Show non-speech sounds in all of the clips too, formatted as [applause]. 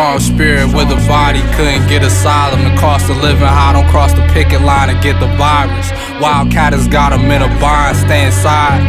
strong spirit with a body couldn't get asylum. The cost of living high, don't cross the picket line and get the virus. Wildcat has got him in a bind, stay inside.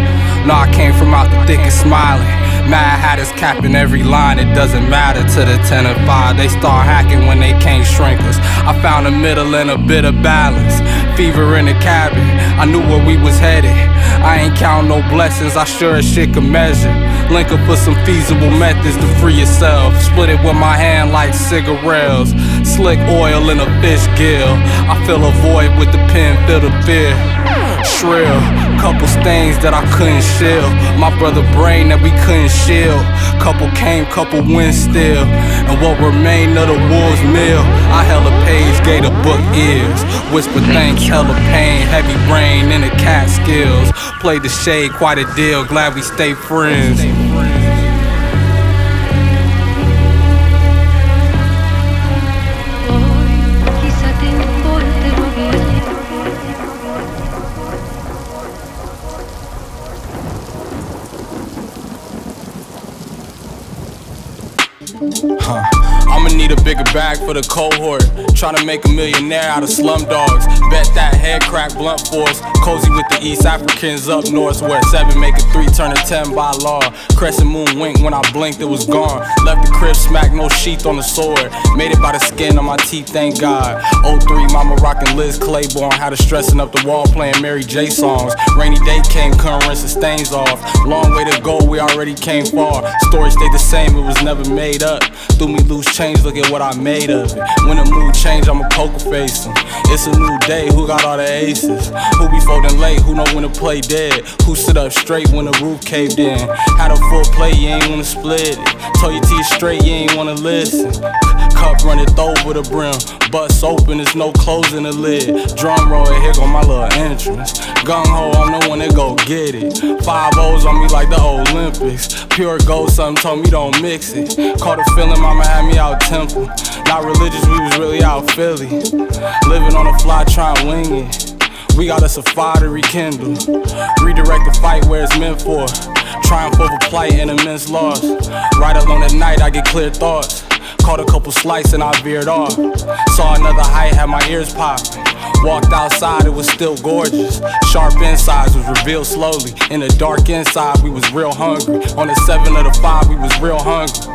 No, I came from out the thick and smiling. Mad Hatters capping every line, it doesn't matter to the 10 and 5. They start hacking when they can't shrink us. I found a middle and a bit of balance. Fever in the cabin, I knew where we was headed. I ain't count no blessings, I sure as shit can measure. Link up for some feasible methods to free yourself. Split it with my hand like cigarettes. Slick oil in a fish gill. I fill a void with the pen, fill the fear. Shrill, couple stains that I couldn't shield. My brother brain that we couldn't shield. Couple came, couple went still. And what remained of the wolves meal. I held a page, gave the book ears. Whisper thanks, hella pain, heavy brain in the cat skills. Played the shade quite a deal, glad we stay friends. Need for the cohort. Tryna make a millionaire out of slum dogs. Bet that head crack blunt force. Cozy with the East Africans up north, where seven make a three turn a ten by law. Crescent moon wink when I blinked, it was gone. Left the crib smack, no sheath on the sword. Made it by the skin on my teeth, thank God. 03, mama rockin' Liz Claiborne. Had her stressing up the wall playing Mary J songs. Rainy day came, couldn't rinse the stains off. Long way to go, we already came far. Story stayed the same, it was never made up. Threw me loose change, look at what I made When the mood change, I'ma poker face em. It's a new day, who got all the aces? Who be folding late, who know when to play dead? Who sit up straight when the roof caved in? Had a full plate, you ain't wanna split it. Told your teeth straight, you ain't wanna listen. Cup runneth over the brim, bust open, there's no closing the lid. Drum roll, here go my little entrance. Gung ho, I'm the one that go get it. Five O's on me like the Olympics. Pure gold, something told me don't mix it. Caught a feeling, mama had me out temple. Not religious, we was really out Philly. Living on the fly, trying wing it. We got us a fire to rekindle. Redirect the fight where it's meant for. Triumph over plight and immense loss. Right alone at night, I get clear thoughts. Caught a couple slices and I veered off. Saw another height, had my ears popping. Walked outside, it was still gorgeous. Sharp insides was revealed slowly. In the dark inside, we was real hungry. On the seven of the five, we was real hungry.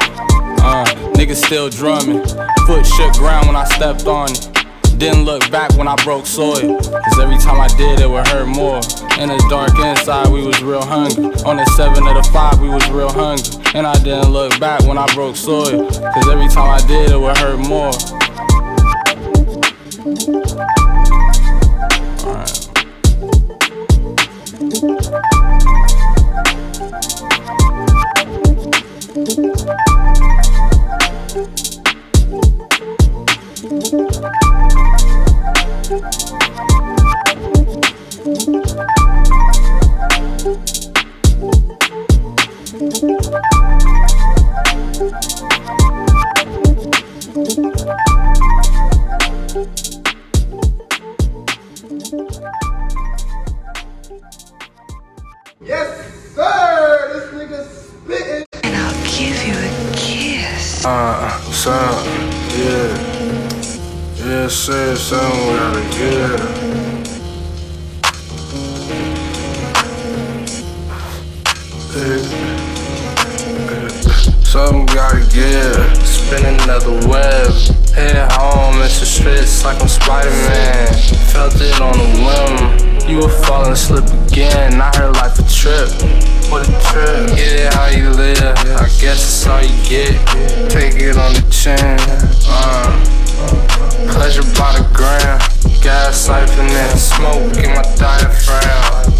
Uh, niggas still drumming. Foot shook ground when I stepped on it. Didn't look back when I broke soil. Cause every time I did, it would hurt more. In the dark inside, we was real hungry. On the seven of the five, we was real hungry. And I didn't look back when I broke soil. Cause every time I did, it would hurt more. Alright. Uh, son, yeah. Yeah, sir, something we gotta get Something gotta give. Spin another web. Head home, it's a stress like I'm Spider Man. Felt it on a whim. You were falling asleep again. I heard life a trip. What a trip. Get it how you live. I guess it's all you get. Take it on the chin. Uh, pleasure by the gram. Gas siphoning. Smoke in my diaphragm.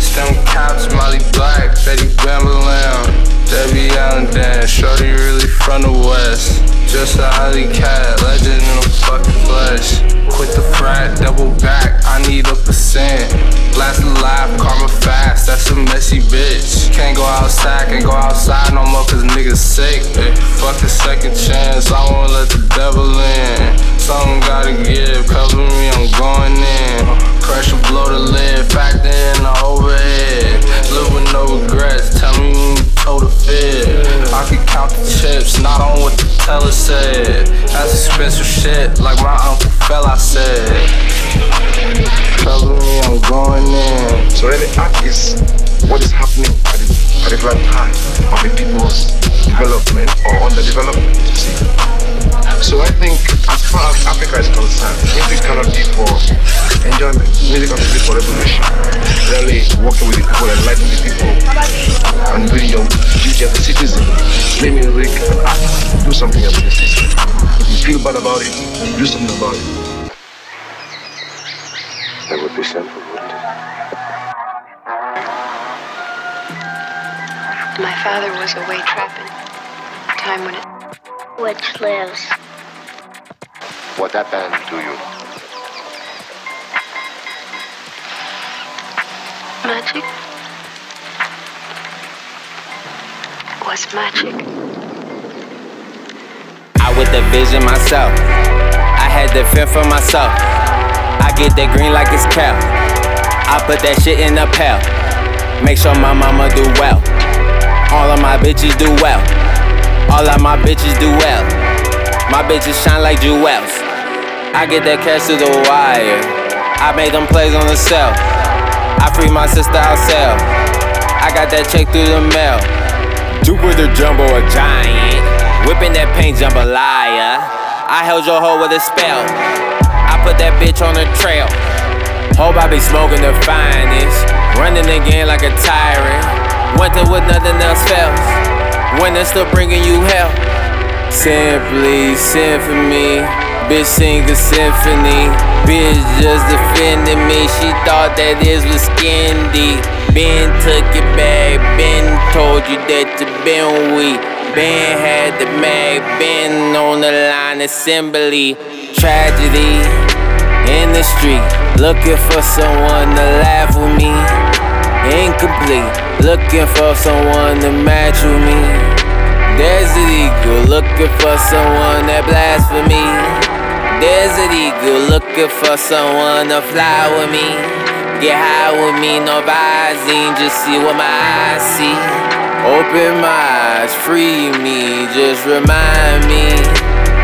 Stem caps, Molly Black, Betty Bambalam, Debbie Allen Dan, Shorty really from the west. Just a alley cat, legend in the fucking flesh. Quit the frat, double back, I need a percent. Last alive, karma fast, that's a messy bitch. Can't go outside, can't go outside no more cause niggas sick. eh. Fuck a second chance, I won't let the devil in. Something gotta give, cover me, I'm going in. Pressure blow the lid, factor in the overhead. Live with no regrets, tell me when you told the fib. I can count the chips, not on what the teller said. That's expensive shit, like my uncle fell, I said. Follow me, I'm going in. So really art is what is happening right time of a people's development or underdevelopment, you see. So I think as far as Africa is concerned, music cannot be for enjoyment. Music has to be for revolution. Really working with the people, enlightening the people, and doing your duty as a citizen. Play music and act. Do something about the system. If you feel bad about it, do something about it. That would be simple, My father was away trapping. Time when it. which lives. What happened to you? Magic? Was magic. I with the vision myself. I had to fend for myself. I get that green like it's cow. I put that shit in a pail. Make sure my mama do well. All of my bitches do well. All of my bitches do well. My bitches shine like jewels. I get that cash to the wire. I made them plays on the cell. I free my sister out outsell. I got that check through the mail. Jupiter Jumbo a giant. Whipping that paint jambalaya. I held your hoe with a spell. I put that bitch on the trail. Hope I be smoking the finest. Running again like a tyrant. Winter with nothing else fails. Winter still bringing you hell. Simply symphony. Bitch sing a symphony. Bitch just defended me. She thought that this was skindy. Ben took it back. Ben told you that you been weak. Ben had the mag. Ben on the line assembly. Tragedy in the street. Looking for someone to laugh with me. Incomplete. Looking for someone to match with me. Desert Eagle, looking for someone that blasphemy. Desert Eagle, looking for someone to fly with me. Get high with me, no visine, just see what my eyes see. Open my eyes, free me, just remind me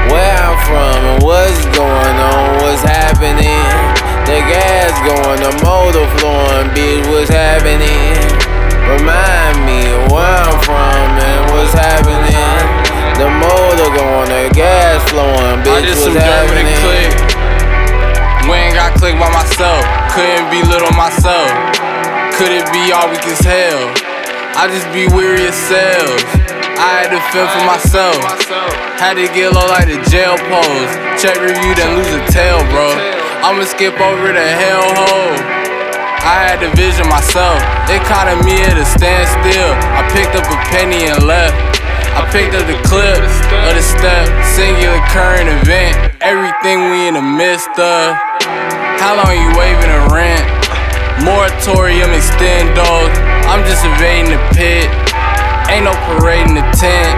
where I'm from and what's going on, what's happening. The gas going, the motor flowing, bitch, what's happening? Remind me where I'm from and what's happening. The motor going, the gas flowing, I bitch, just what's some happening? click. Ain't got click by myself. Couldn't be little myself. Could it be all weak as hell? I just be weary as cells. I had to fend for myself. Had to get low like the jail pose. Check review, then lose a tail, bro. I'ma skip over the hellhole. I had the vision myself. It caught me at a standstill. I picked up a penny and left. I picked up the clip of the step, singular current event. Everything we in the midst of. How long you waving a rent? Moratorium extend, dog. I'm just evading the pit. Ain't no parade in the tent.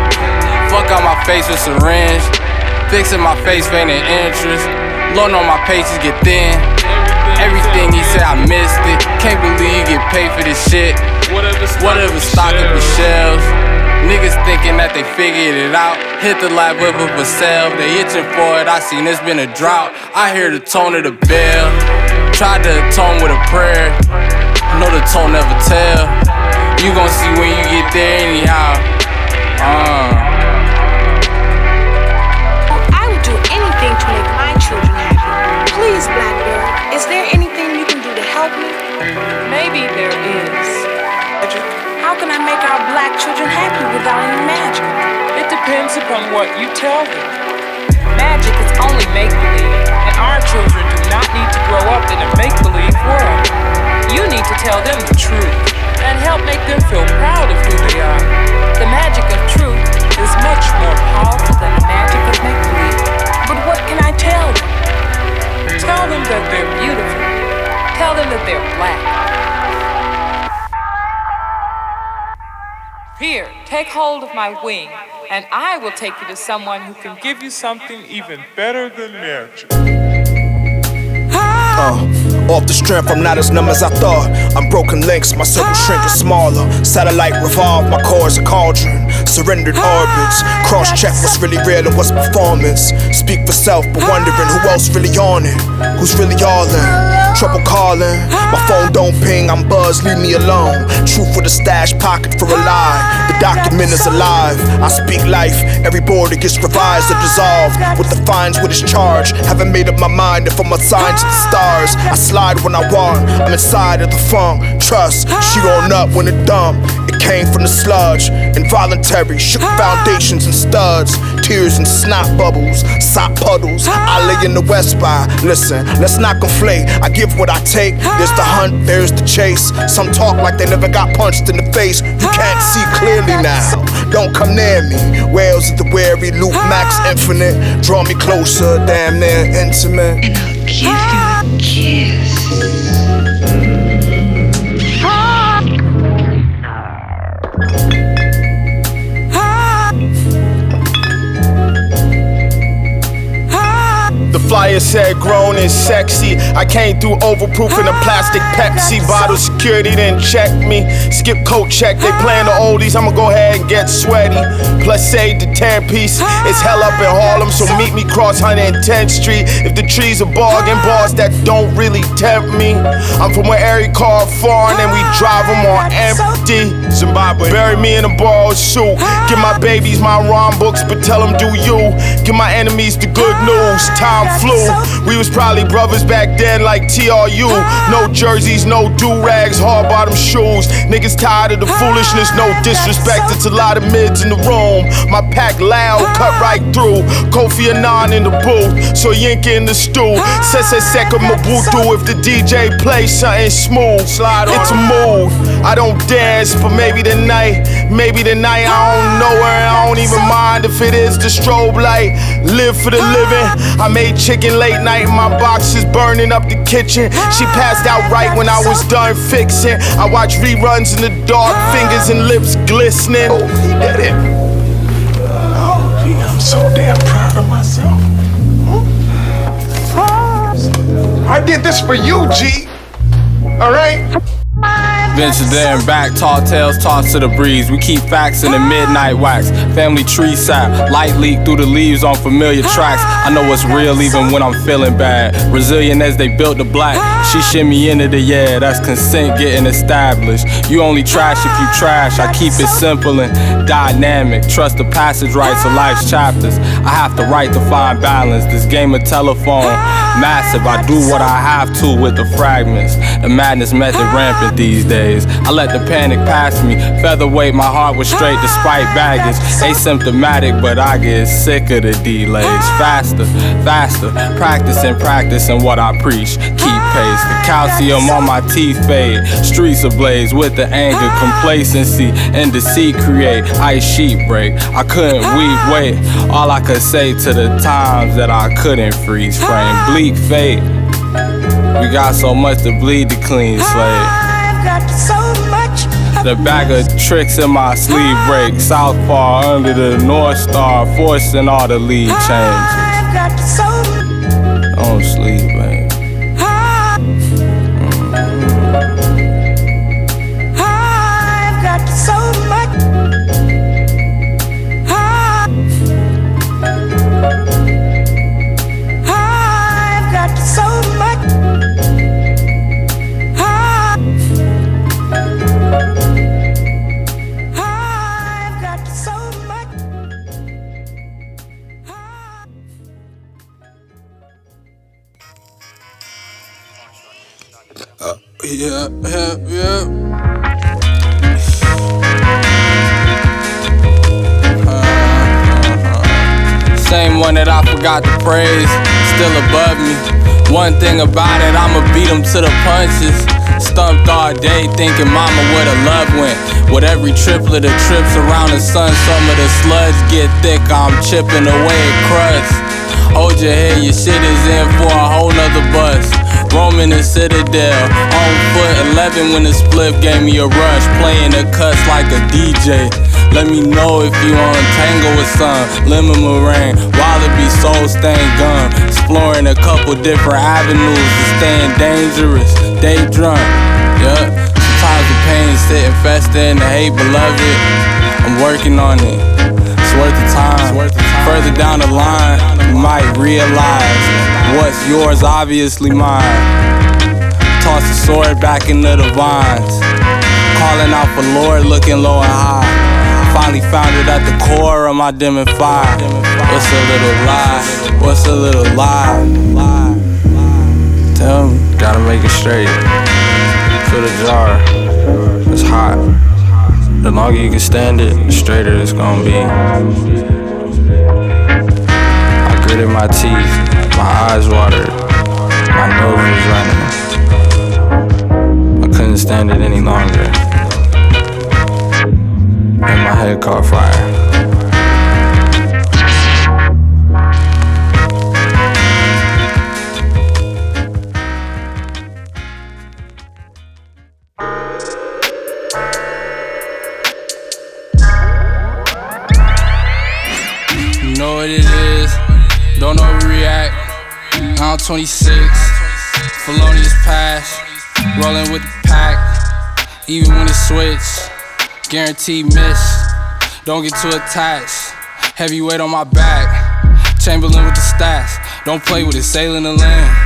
Fuck out my face with syringe. Fixing my face, feigning interest. Loan on my pages get thin. Everything he said, I missed it. Can't believe you get paid for this shit. Whatever stocking for shelves. Niggas thinking that they figured it out. Hit the light whip up a sale. They itching for it. I seen it's been a drought. I hear the tone of the bell. Tried to atone with a prayer. Know the tone never tell. You gon' see when you get there anyhow. What you tell them. Magic is only make believe, and our children do not need to grow up in a make believe world. You need to tell them the truth and help make them feel proud of who they are. The magic of truth is much more powerful than the magic of make believe. But what can I tell them? Tell them that they're beautiful. Tell them that they're black. Here, take hold of my wing, and I will take you to someone who can give you something even better than magic. Uh, off the strength, I'm not as numb as I thought. I'm broken links, my circle shrinking smaller. Satellite revolve, my core is a cauldron. surrendered orbits. Cross check what's really real and what's performance. Speak for self, but wondering who else really on it. Who's really all in? Trouble calling. My phone don't ping, I'm buzzed, leave me alone. Truth with a stash pocket for a lie. The document is alive. I speak life, every border gets revised or dissolved. With the fines with its charge. Haven't made up my mind if I'm assigned to the stars. I slide when I want, I'm inside of the funk. Trust, she on up when it dump. It came from the sludge, involuntary, shook foundations and studs, tears and snot bubbles, sock puddles. I lay in the west by. Listen, let's not conflate. I give what I take. There's the hunt, there's the chase. Some talk like they never got punched in the face. You can't see clearly now. Don't come near me. Whales of the wary, loop max infinite. Draw me closer, damn near intimate. And I'll give you a kiss. Flyer said grown and sexy. I came through overproofing a plastic Pepsi bottle. Security didn't check me. Skip coat check, they playing the oldies. I'ma go ahead and get sweaty. Plus, save the 10 piece. It's hell up in Harlem, so meet me cross 110th Street. If the trees are bargain bars that don't really tempt me. I'm from where every car foreign and we drive them on empty. Zimbabwe. Bury me in a borrowed suit. Give my babies my rhyme books, but tell them do you. Give my enemies the good news. Time We was probably brothers back then, like TRU. No jerseys, no do rags, hard bottom shoes. Niggas tired of the foolishness, no disrespect. It's a lot of mids in the room. My pack loud, cut right through. Kofi Annan in the booth, Soyinka in the stew. Sese Seko Mobutu if the DJ plays something smooth. Slide it's a mood. I don't dance, but maybe tonight, maybe tonight I don't know her. I don't even mind if it is the strobe light. Live for the living. I made chicken late night my box is burning up the kitchen. She passed out right when I was done fixing. I watch reruns in the dark, fingers and lips glistening. Oh, it. Oh, gee, I'm so damn proud of myself. I did this for you, G. All right? Venture there and back, tall tales tossed to the breeze. We keep facts in the midnight wax. Family tree sap, light leak through the leaves on familiar tracks. I know what's real even when I'm feeling bad. Resilient as they built the black. She shimmy into the yeah, that's consent getting established. You only trash if you trash. I keep it simple and dynamic. Trust the passage rights of life's chapters. I have to write to find balance. This game of telephone, massive. I do what I have to with the fragments. The madness method rampant these days. I let the panic pass me. Featherweight, my heart was straight despite baggage. Asymptomatic, but I get sick of the delays. Faster, faster. Practicing, practicing what I preach. Keep pace. The calcium on my teeth fade. Streets ablaze with the anger, complacency, and deceit create. Ice sheet break. I couldn't weep, wait. All I could say to the times that I couldn't freeze frame. Bleak fate. We got so much to bleed to clean slate. The bag of tricks in my sleeve break. Southpaw under the North Star, forcing all the lead changes. I don't sleep, man. Same one that I forgot to praise, still above me. One thing about it, I'ma beat him to the punches. Stumped all day thinking mama where the love went. With every triplet of trips around the sun, some of the sludge get thick. I'm chipping away at crust. Hold your head, your shit is in for a whole nother bus. Roaming the citadel, on foot 11 when the spliff gave me a rush. Playing the cuts like a DJ. Let me know if you on tango with some lemon meringue, wallaby soul stained gum. Exploring a couple different avenues to staying dangerous. Day drunk, yeah. Sometimes the pain sitting fester in the hate, beloved. I'm working on it. It's worth the time. Further down the line, might realize what's yours, obviously mine. Toss the sword back into the vines. Calling out for Lord, looking low and high. Finally found it at the core of my dim and fire. What's a little lie? What's a little lie? Tell me. Gotta make it straight. Fill the jar. It's hot. The longer you can stand it, the straighter it's gonna be. My teeth, my eyes watered, my nose was running. I couldn't stand it any longer. And my head caught fire. 26. Felonious pass. Rolling with the pack. Even when it's switch. Guaranteed miss. Don't get too attached. Heavy weight on my back. Chamberlain with the stats. Don't play with it. Sailing the land.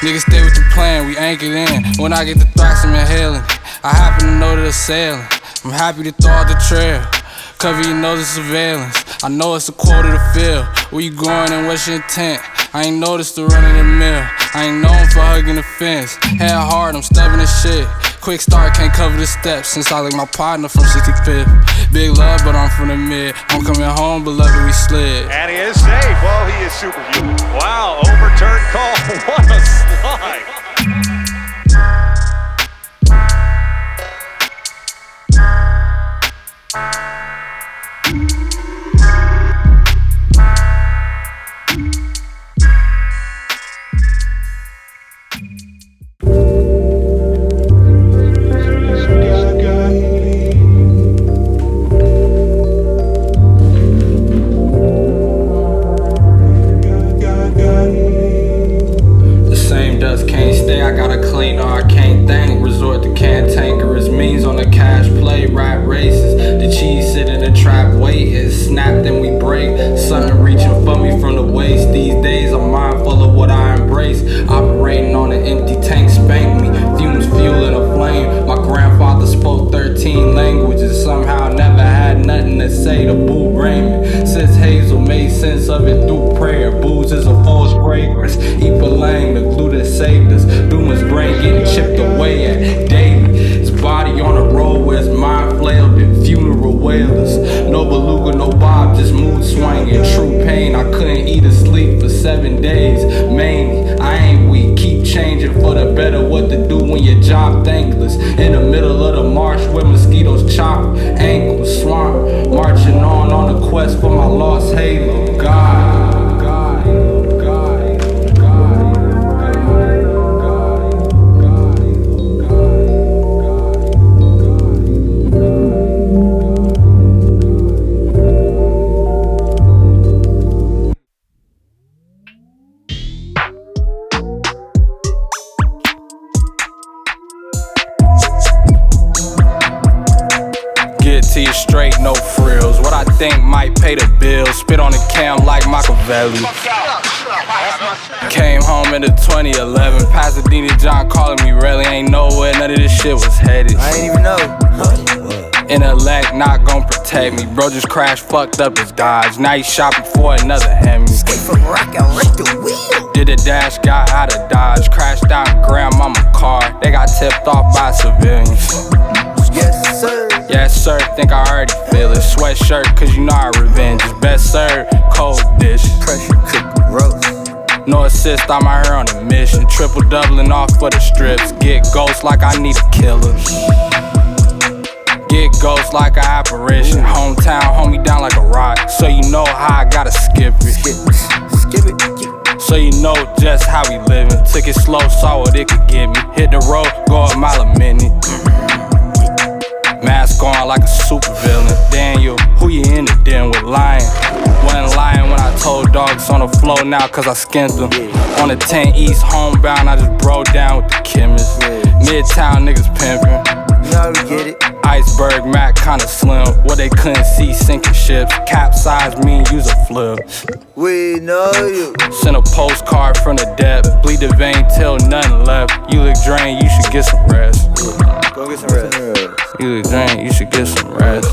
Niggas stay with the plan. We anchored in. When I get the thrax, I'm inhaling. I happen to know that it's sailing. I'm happy to throw out the trail. Cover your nose of surveillance. I know it's a quarter to fill. Where you going and what's your intent? I ain't noticed the run of the mill. I ain't known for hugging the fence. Head hard, I'm stubborn as shit. Quick start, can't cover the steps. Since I like my partner from 65th. Big love, but I'm from the mid. I'm coming home, beloved, we slid. And he is safe. Well, he is superhuman. Wow, overturned call. [laughs] What a slide. I couldn't eat or sleep for seven days. Mainly, I ain't weak. Keep changing for the better. What to do when your job thankless? In the middle of the marsh where mosquitoes chop ankles, swamp. Marching on on a quest for my lost halo. God, God, like Machiavelli. Came home in the 2011. Pasadena John calling me really ain't nowhere. None of this shit was headed. I ain't even know. Intellect not gon' protect me. Bro just crashed, fucked up his Dodge. Now he shopping for another Hemi. Skate from rock out right the wheel. Did a dash, got out of Dodge. Crashed out in grandmama car. They got tipped off by civilians. Yes, sir. Think I already feel it. Sweatshirt, cause you know I revenge is best served. Cold dish. Pressure cook roast. No assist, I'm out here on a mission. Triple doubling off for the strips. Get ghost like I need a killer. Get ghost like an apparition. Hometown, hold me down like a rock. So you know how I gotta skip it. Skip it. So you know just how we living. Took it slow, saw what it could give me. Hit the road, go a mile a minute. Mask on like a super villain. Daniel, who you in the den with lying? Wasn't lying when I told dogs on the floor now cause I skinned them. On the 10 East homebound, I just broke down with the chemist. Midtown niggas pimping. Know we get it. Iceberg Mac kinda slim. What they couldn't see sinking ships. Capsize me and use a flip. We know you. Send a postcard from the depth. Bleed the vein till nothing left. You look drained, you should get some rest. Go get some rest. You look drained, you should get some rest.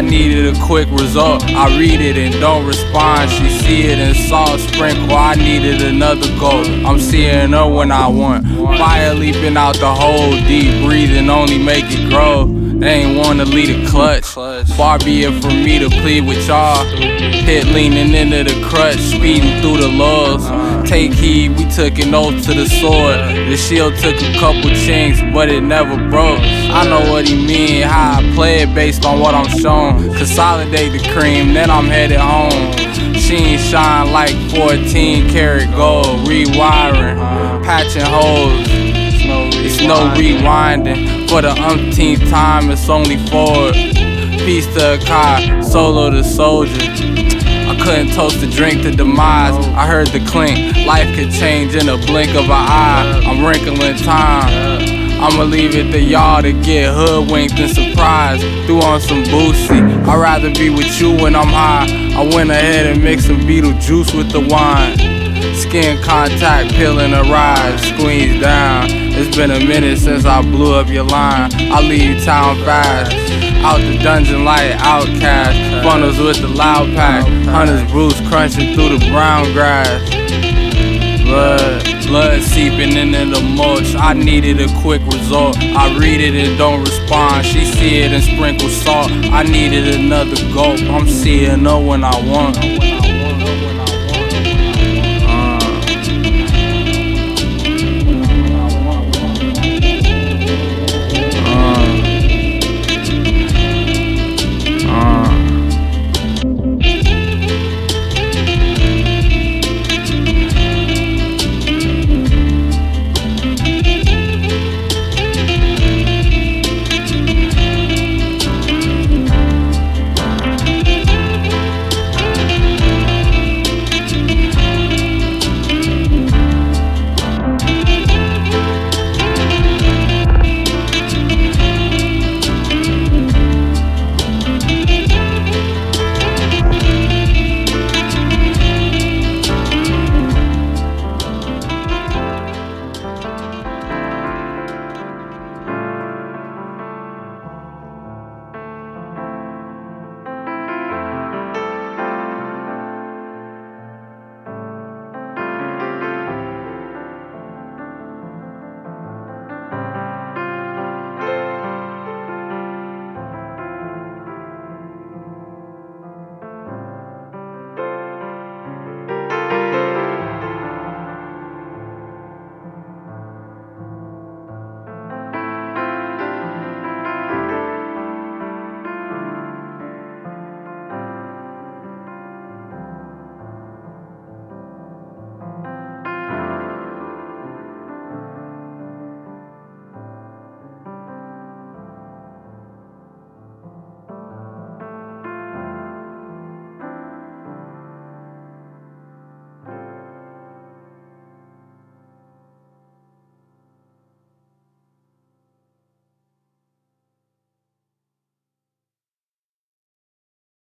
I needed a quick result. I read it and don't respond. She see it and salt sprinkle. I needed another goal. I'm seeing her when I want. Fire leaping out the hole, deep breathing only make it grow. They ain't wanna lead a clutch. Far be it from me to plead with y'all. Hit leaning into the crutch, speeding through the laws. Take heed, we took an oath to the sword. The shield took a couple chinks, but it never broke. I know what he mean, how I play it based on what I'm shown. Consolidate the cream, then I'm headed home. Sheen shine like 14 karat gold, rewiring, patching holes. It's no rewinding. For the umpteenth time, it's only forward. Peace to Akai Solo the soldier. Couldn't toast the drink to demise. I heard the clink. Life could change in a blink of an eye. I'm wrinkling time. I'ma leave it to y'all to get hoodwinked and surprised. Threw on some boosie. I'd rather be with you when I'm high. I went ahead and mixed some beetle juice with the wine. Skin contact, peeling a rise, squeeze down. It's been a minute since I blew up your line. I leave town fast. Out the dungeon like outcast. Funnels with the loud pack. Hunters Bruce crunching through the brown grass. Blood, blood seeping into the mulch. I needed a quick result. I read it and don't respond. She see it and sprinkle salt. I needed another gulp. I'm seeing her when I want.